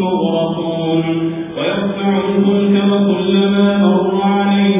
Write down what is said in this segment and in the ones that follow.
مغرقون غير الفلك وكلما مر عليه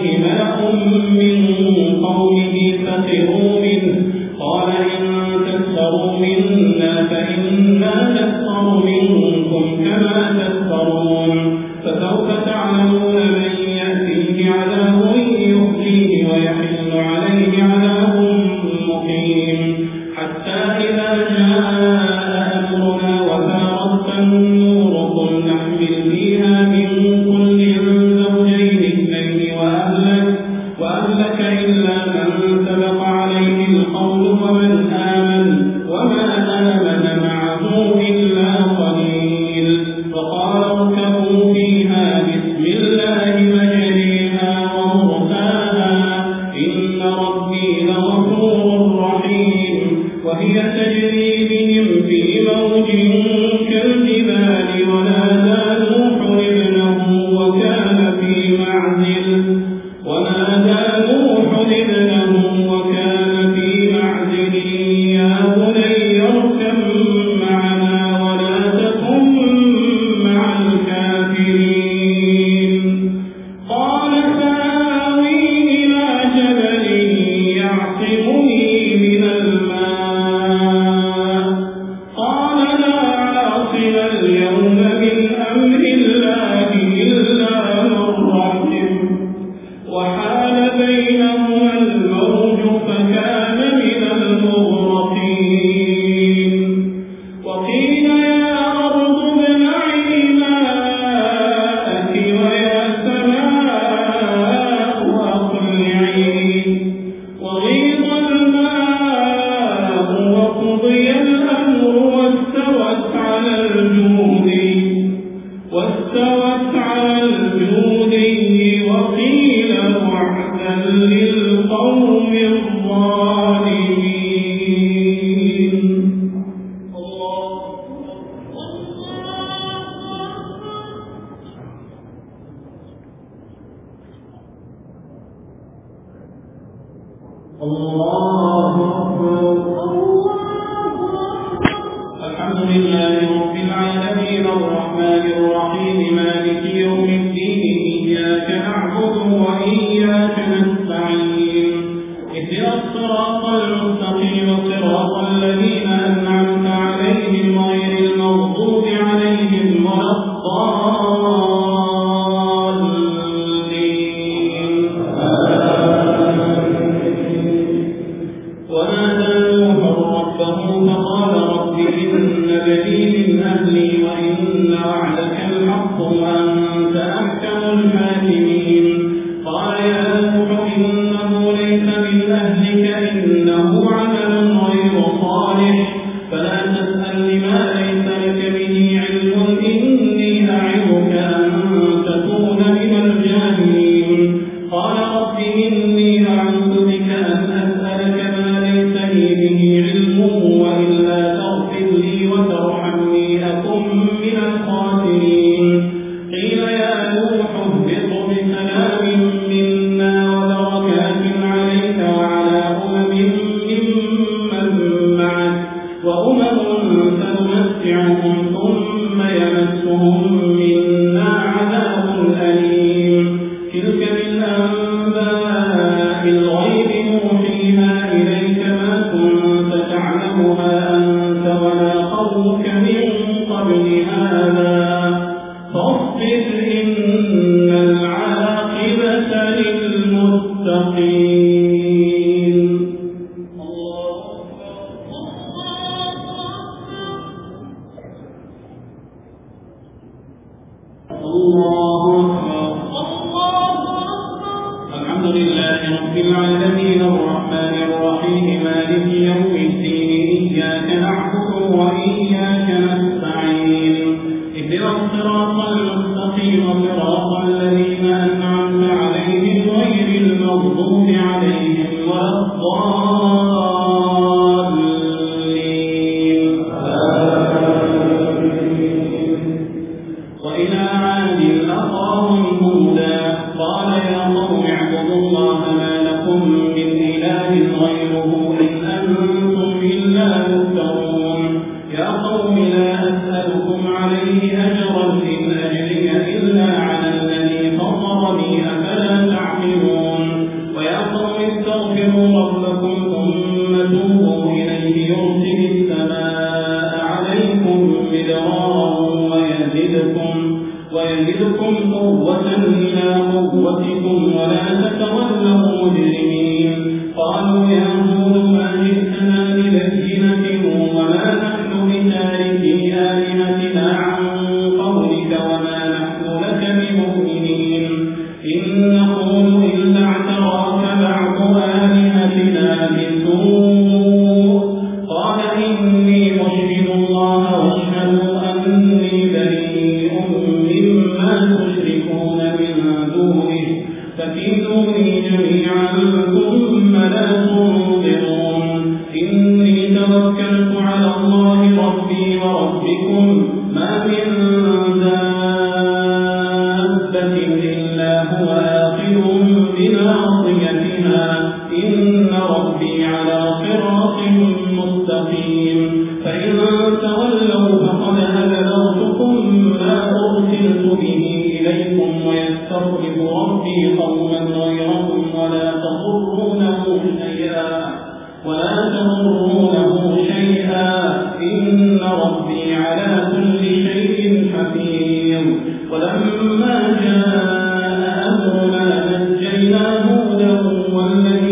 هو الذي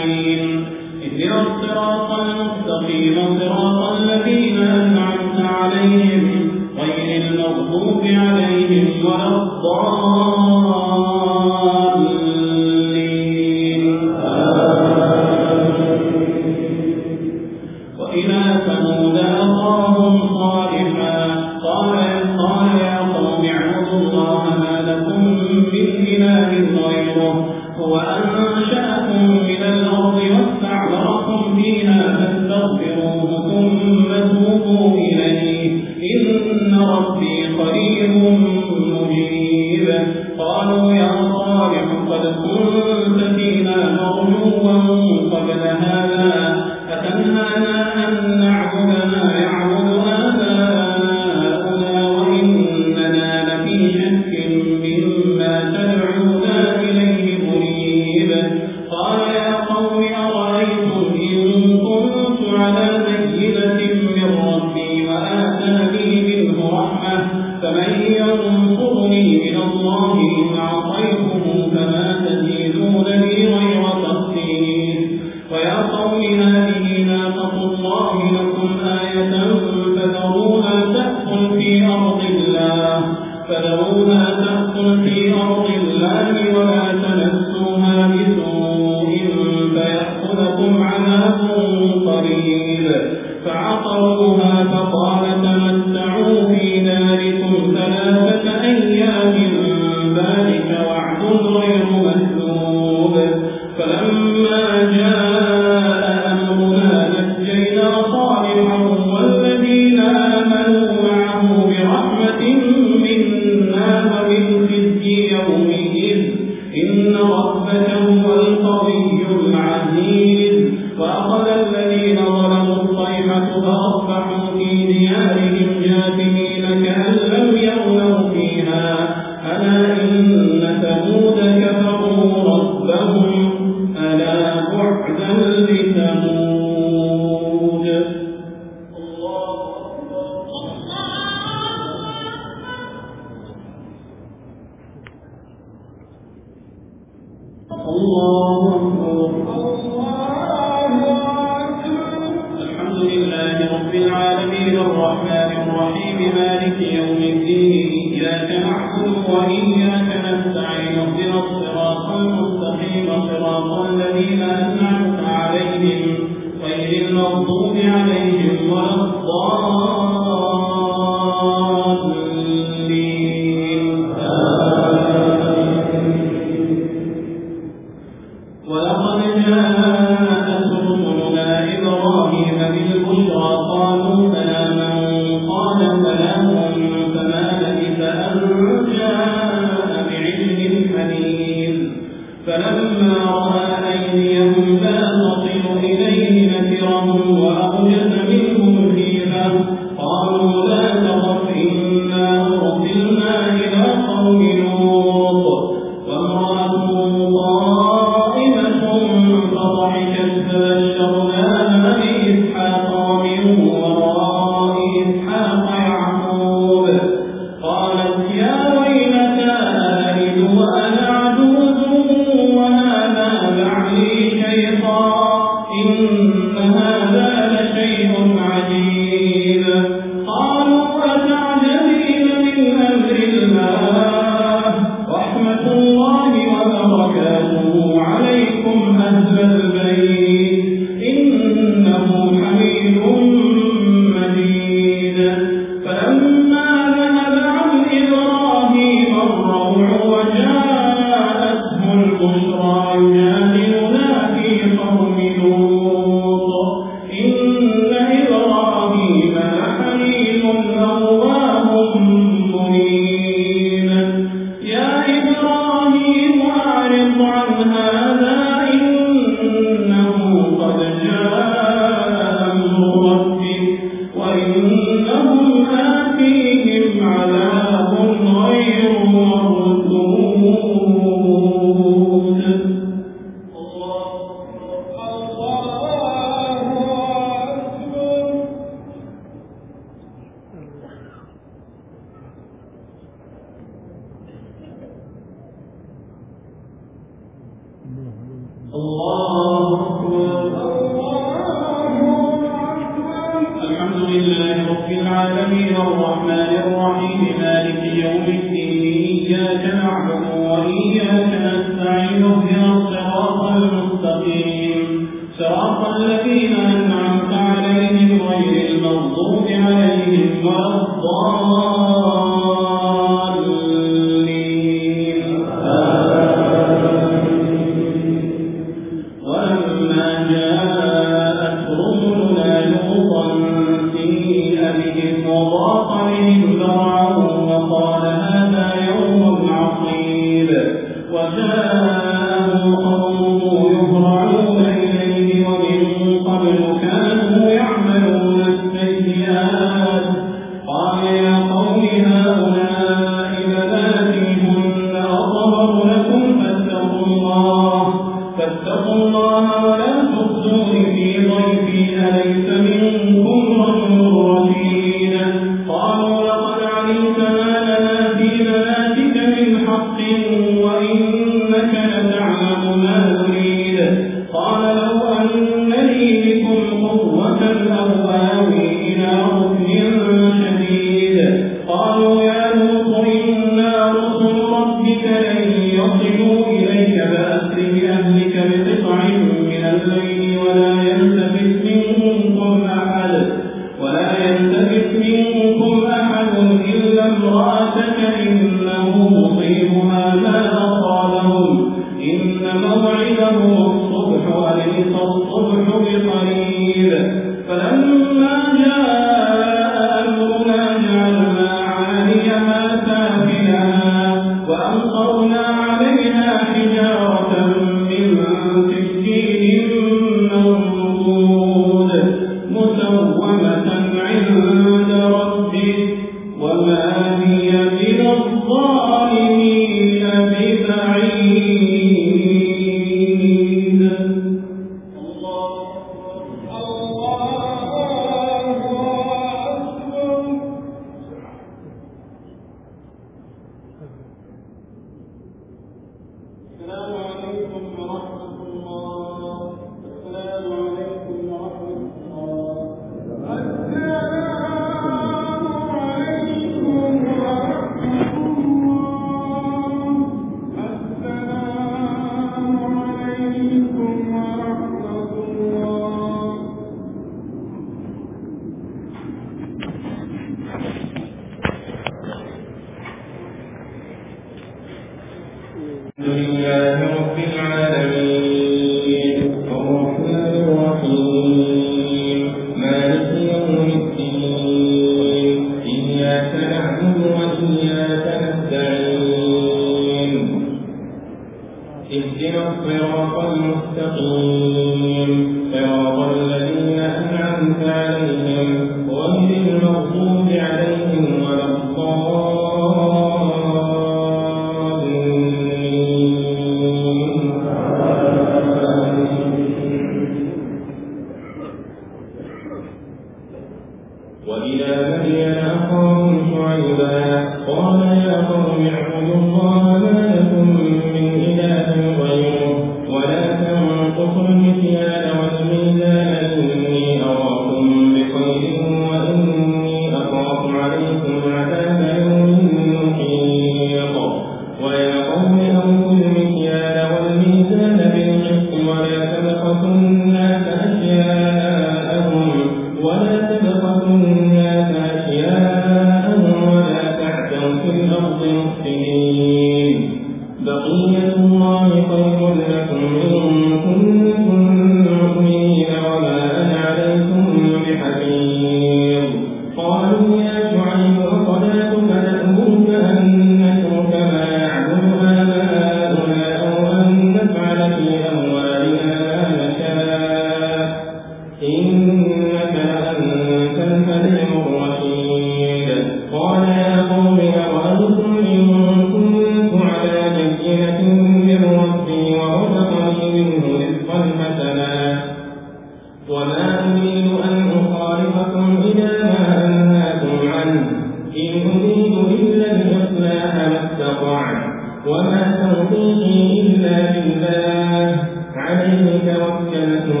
ہاں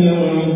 إياك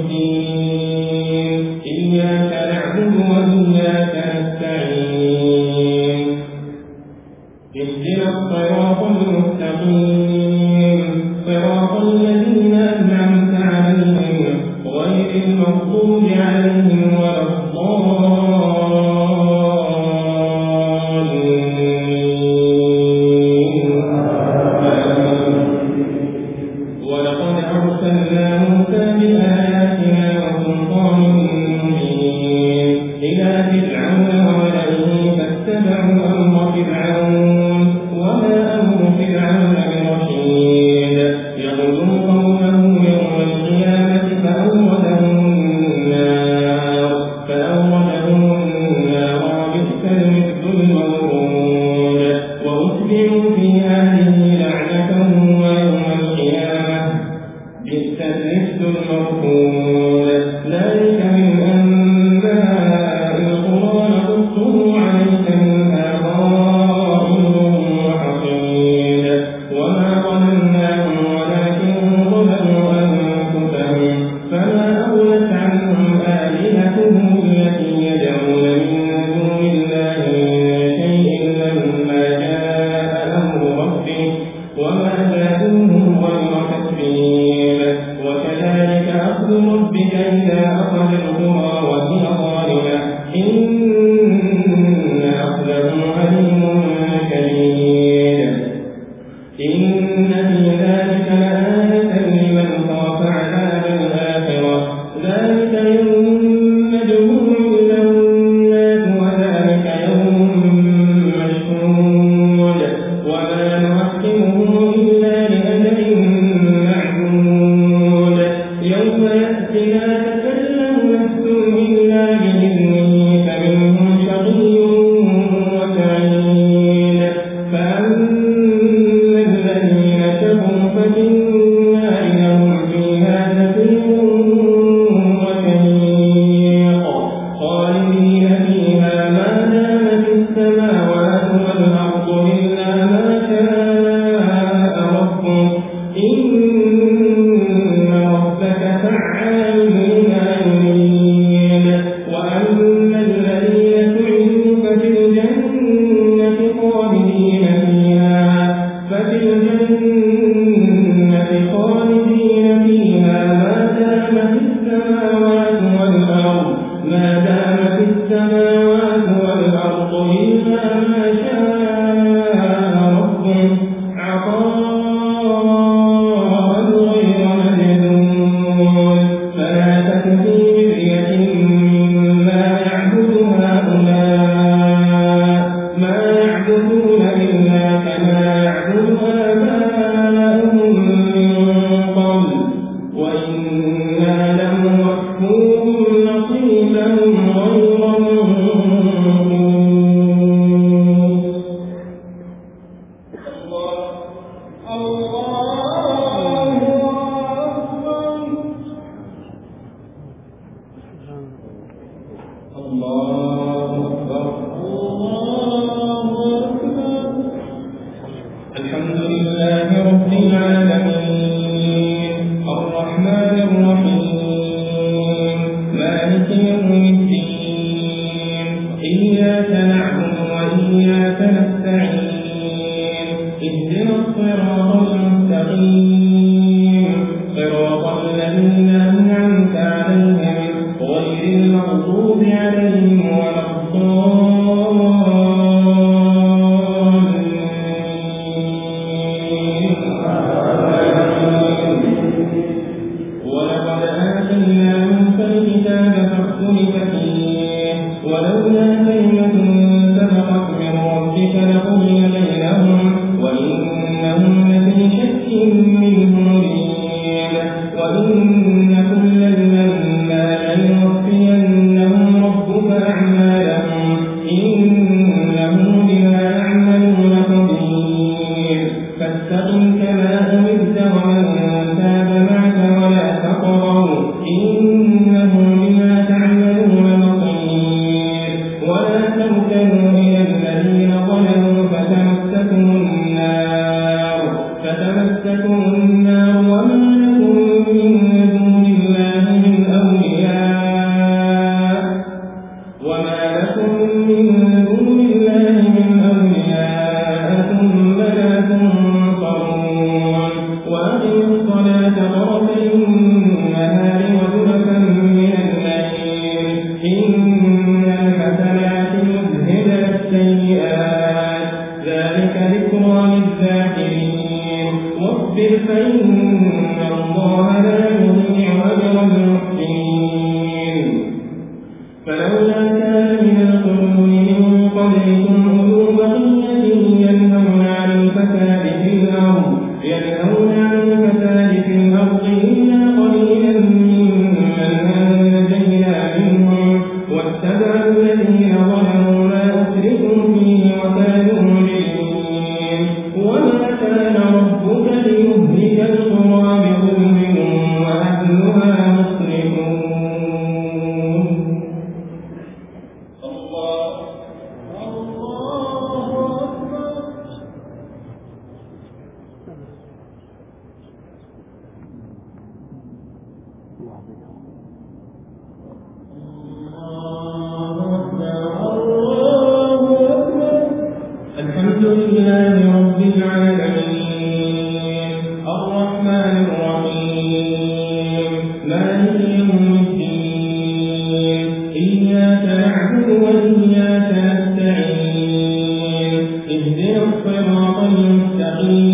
المستقيم.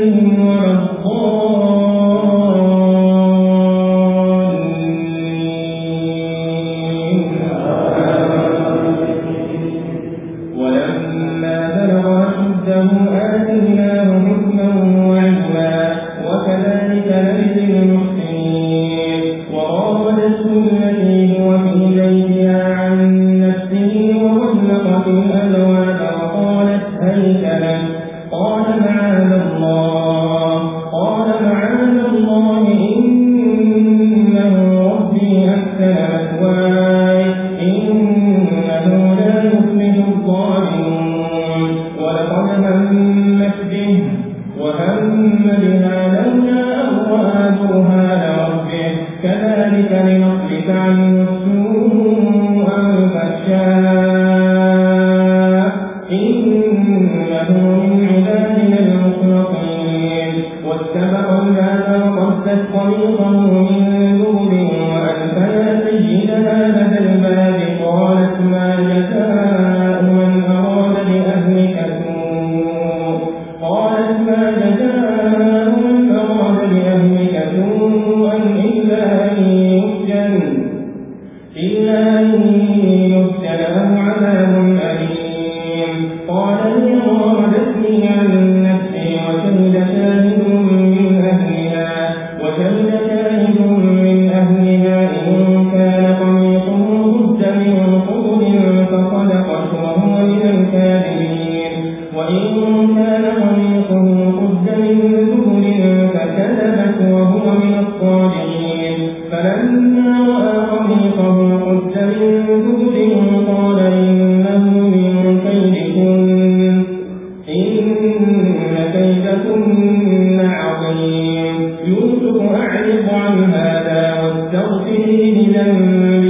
لن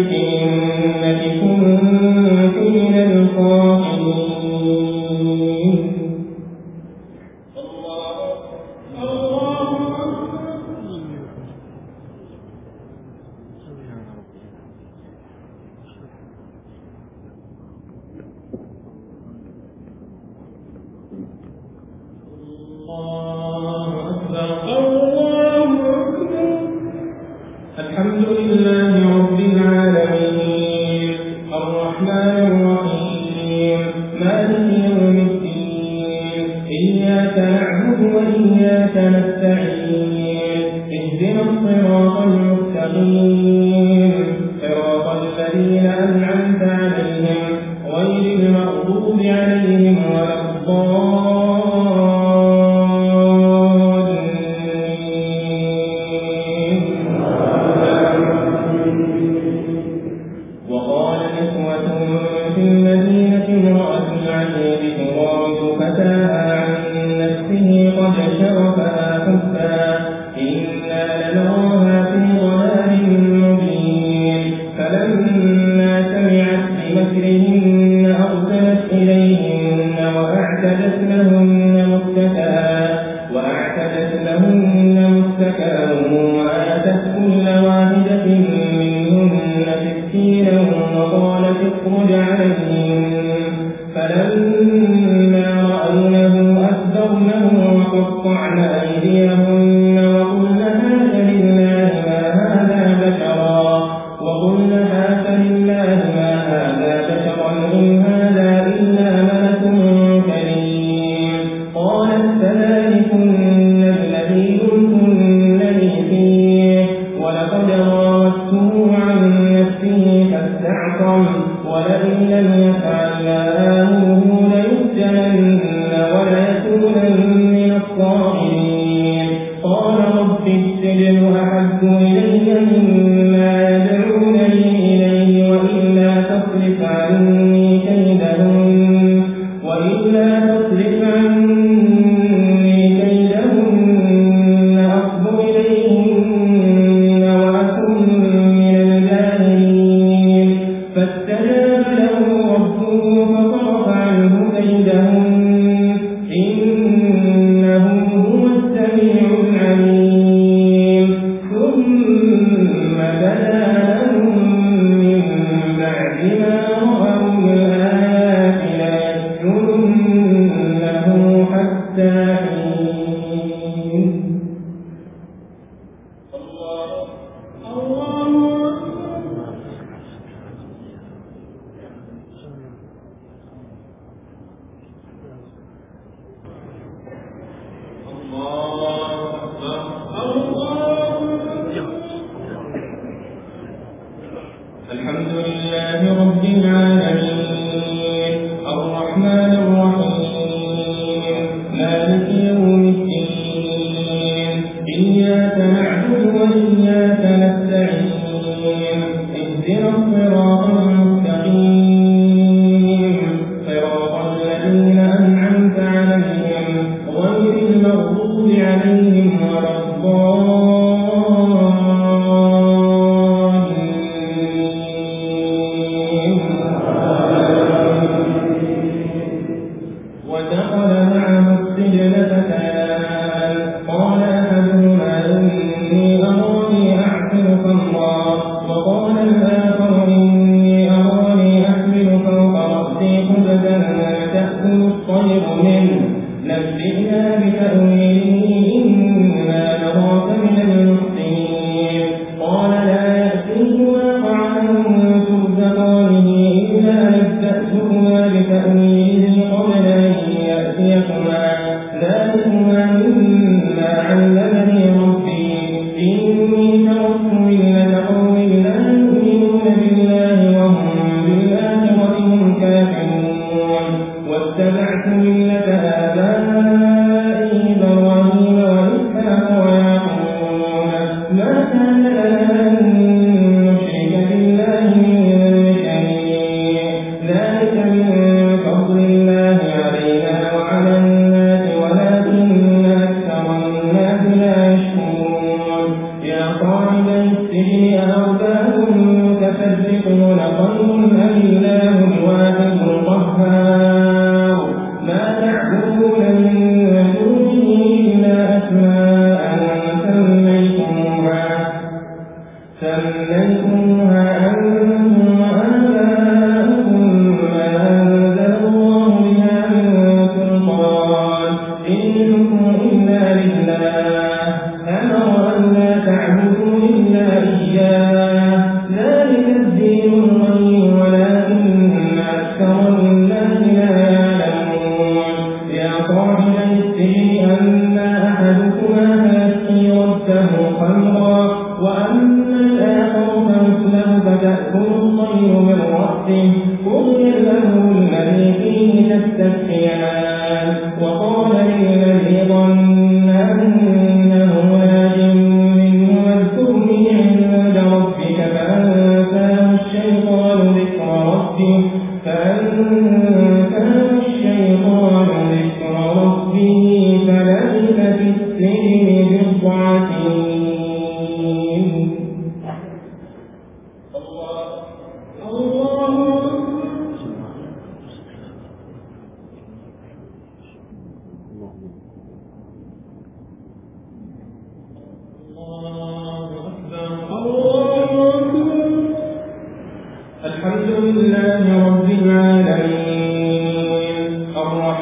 إلا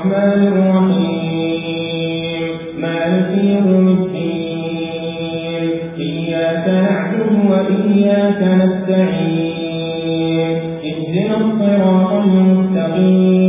الرحمن الرحيم. إياك نستعين. الصراط المستقيم.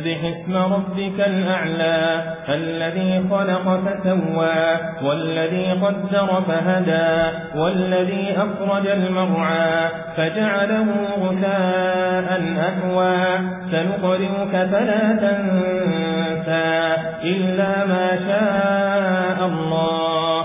سبح اسم ربك الأعلى، الذي خلق فسوى، والذي قدر فهدى، والذي أخرج المرعى، فجعله غتاء أهوى. سنقرئك فلا تنسى إلا ما شاء الله.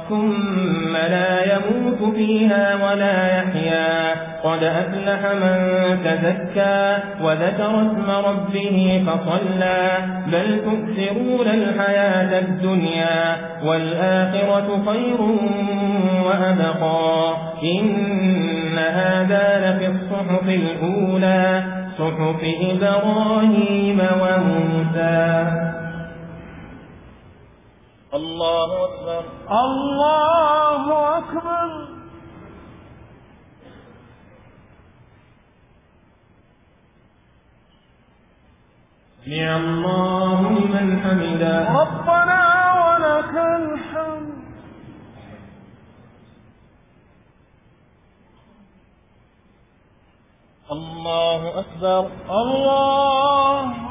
ثم لا يموت فيها ولا يحيا. قد أفلح من تزكى وذكر اسم ربه فصلى. بل تؤثرون الحياة الدنيا والآخرة خير وأبقى. إن هذا لفي الصحف الأولى، صحف إبراهيم وموسى. الله أكبر الله أكبر سمع الله لمن حمده ربنا ولك الحمد. الله أكبر الله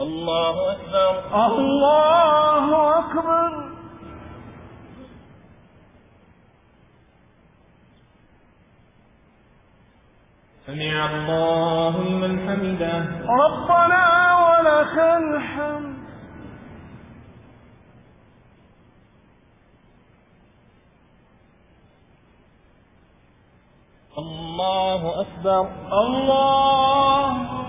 الله أكبر الله أكبر سمع الله لمن حمده۔ ربنا ولك الحمد۔ الله أكبر الله أكبر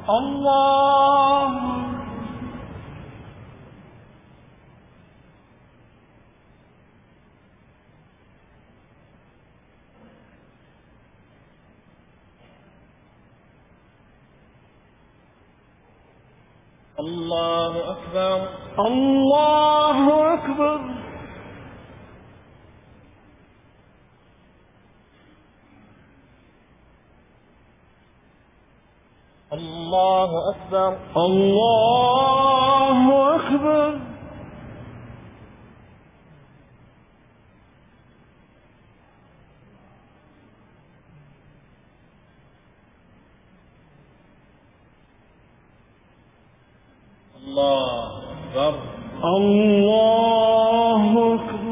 الله الله أكبر الله أكبر الله أكبر. الله أكبر الله أكبر الله أكبر